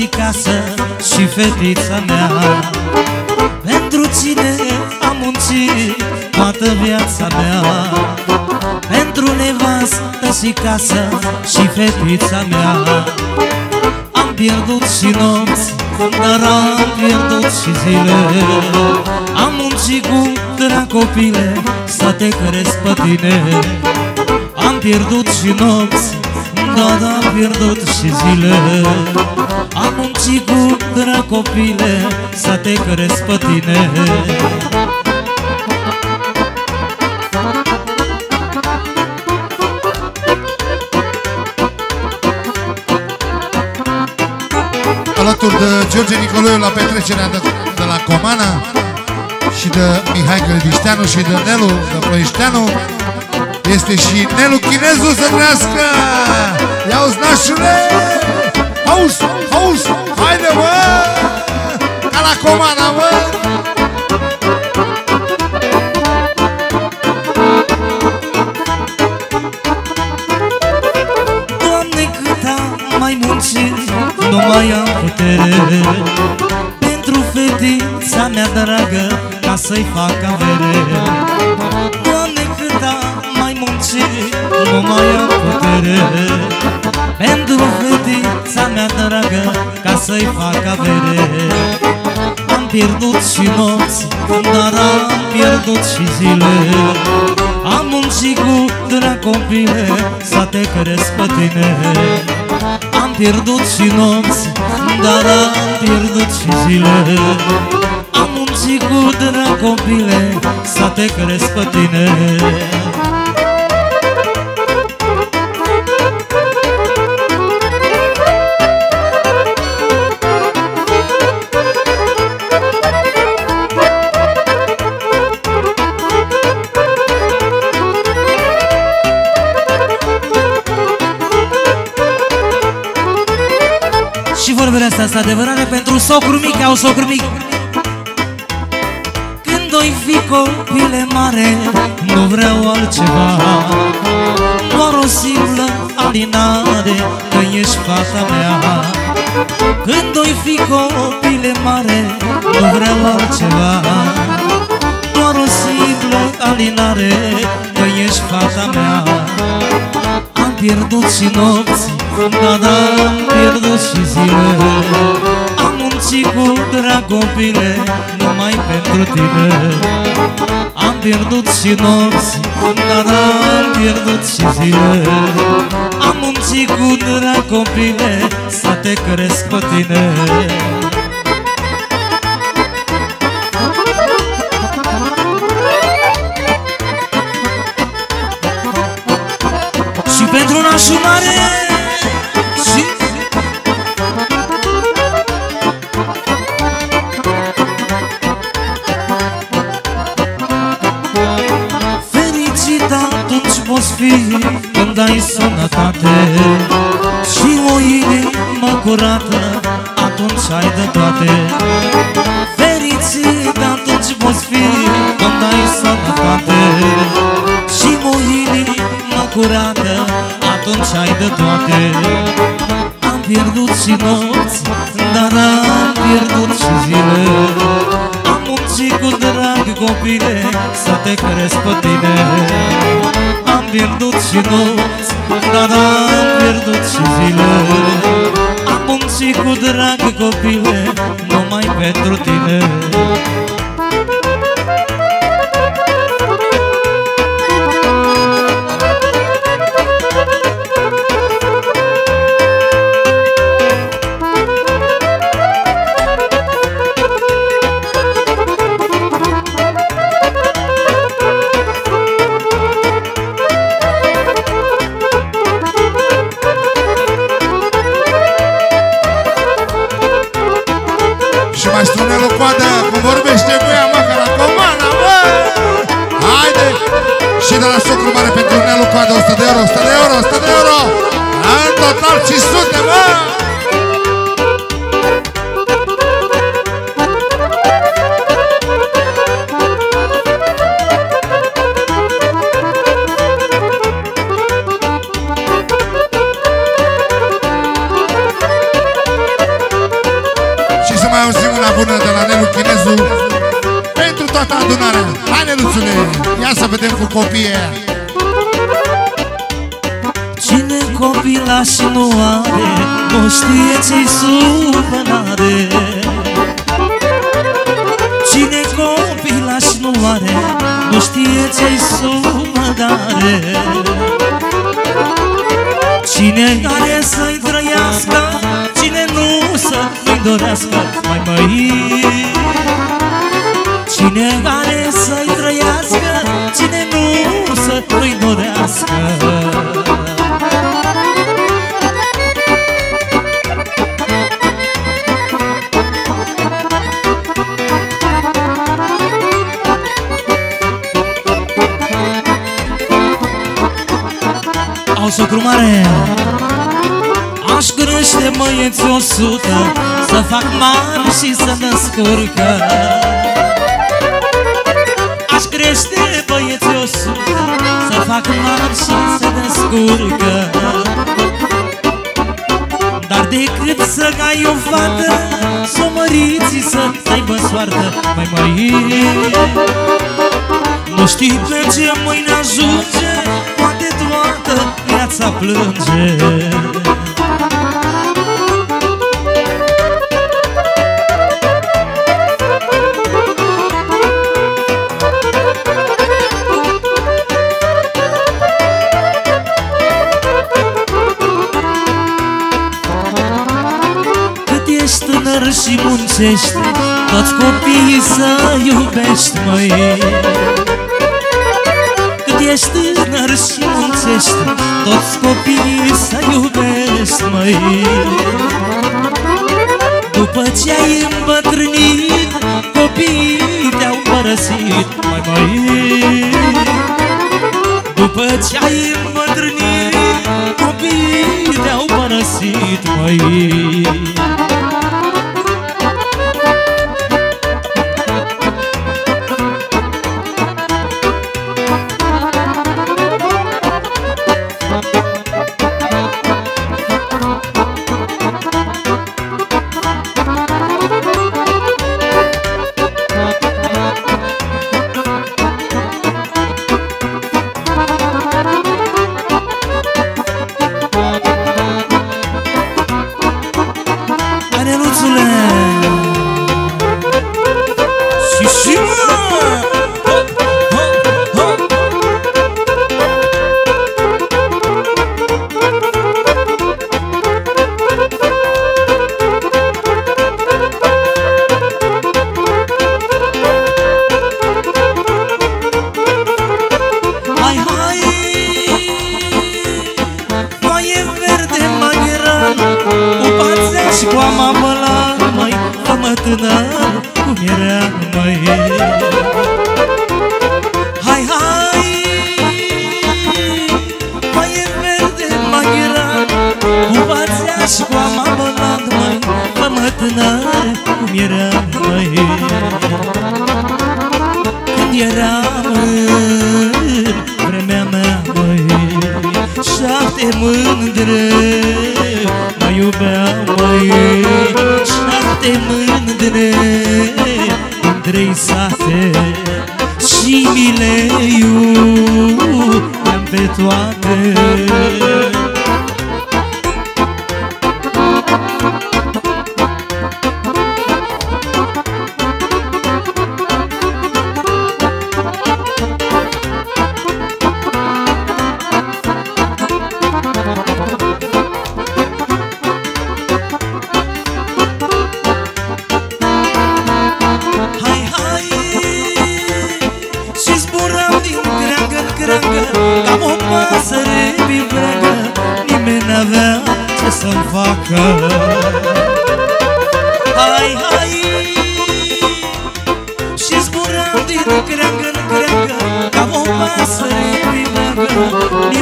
și casă și fetița mea. Pentru cine am muncit toată viața mea. Pentru nevastă și casă și fetița mea. Am pierdut și nopți, dar am pierdut și zile. Am muncit cu drag copile să te crezi pe tine. Am pierdut și nopți, dar am pierdut și zile Am muncit cu drag copile să te crezi pe tine alături de George Nicoloiu la petrecerea de, de la Comana și de Mihai Gălbișteanu și de Nelu de Ploieșteanu este și Nelu Chinezu să trească! Ia-uzi nașule! Auzi, auzi, haide mă! Ca la Comana mă! Doamne, cât am mai muncit, nu mai am putere Pentru fetița mea dragă, ca să-i fac avere Doamne, cât am mai muncit, nu mai am putere Pentru fetița mea dragă, ca să-i fac avere. Am pierdut și nopți, dar am pierdut și zile. Am muncit cu drag copile, să te crezi pe tine. Am pierdut și nopți, dar am pierdut și zile. Am muncit cu drag copile, să te crezi pe tine vorbele astea sunt adevărate pentru socru mic, au socru mic. Când oi fi copile mare, nu vreau altceva. Doar o simplă alinare, că ești fata mea. Când oi fi copile mare, nu vreau altceva. Doar o simplă alinare, că ești fata mea. am pierdut și nopți, da, da, am pierdut și zile. Am muncit cu drag copile, numai pentru tine. Am pierdut și nopți, da, da, am pierdut și zile. Am muncit cu drag copile, să te cresc pe tine pentru nașul mare Și Fericit atunci poți fi Când ai sănătate. Și o inimă curată Atunci ai de toate. Fericit atunci poți fi Când ai sănătate. Și o inimă curată Atunci ai de toate. Am pierdut și nopți Dar am pierdut și zile. Am muncit cu drag copile Să te crezi pe tine. Am pierdut și nopți Dar am pierdut și zile. Am muncit cu drag copile Numai pentru tine spune lui Coadă cum vorbește cu ea, mă, ca la comana, mă! Haide! Și de la socru mare pentru Nelu Coadă 100 de euro, 100 de euro, 100 de euro! În total 500, mă! Neluțule, ia să vedem cu copiii aia. Cine copilaș nu are Nu știe ce-i supărare Cine copilaș nu are Nu știe ce-i supărare Cine are să-i trăiască Cine nu să-i dorească Mai măi Au socru mare. Aș crește băieți o sută Să fac mari și să descurcă Aș crește băieți o sută Să fac mari și să descurcă Dar decât să ai o fată Să o măriți să aibă soartă Mai mai Nu știi pe ce mâine ajunge Poate toată viața plânge. Cât ești tânăr și muncești Toți copiii să iubești, măi. Cât ești tânăr și muncești Toți copiii să iubești, măi. După ce ai îmbătrânit Copiii te-au părăsit, mai măi. După ce ai îmbătrânit Copiii te-au părăsit, măi Șapte mândre mă iubeam, măi Șapte mândre în trei sate Și mi le iubeam pe toate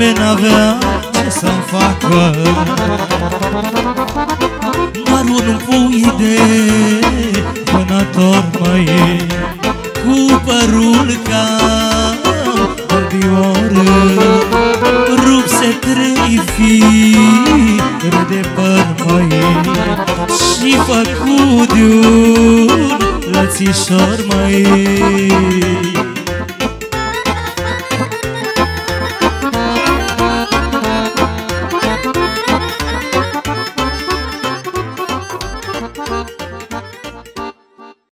Nimeni n-avea ce să-mi facă. Doar un pui de vânător măi Cu părul ca albior. Rupse trei firi de păr măi Și făcut de un lăț băiețișor, măi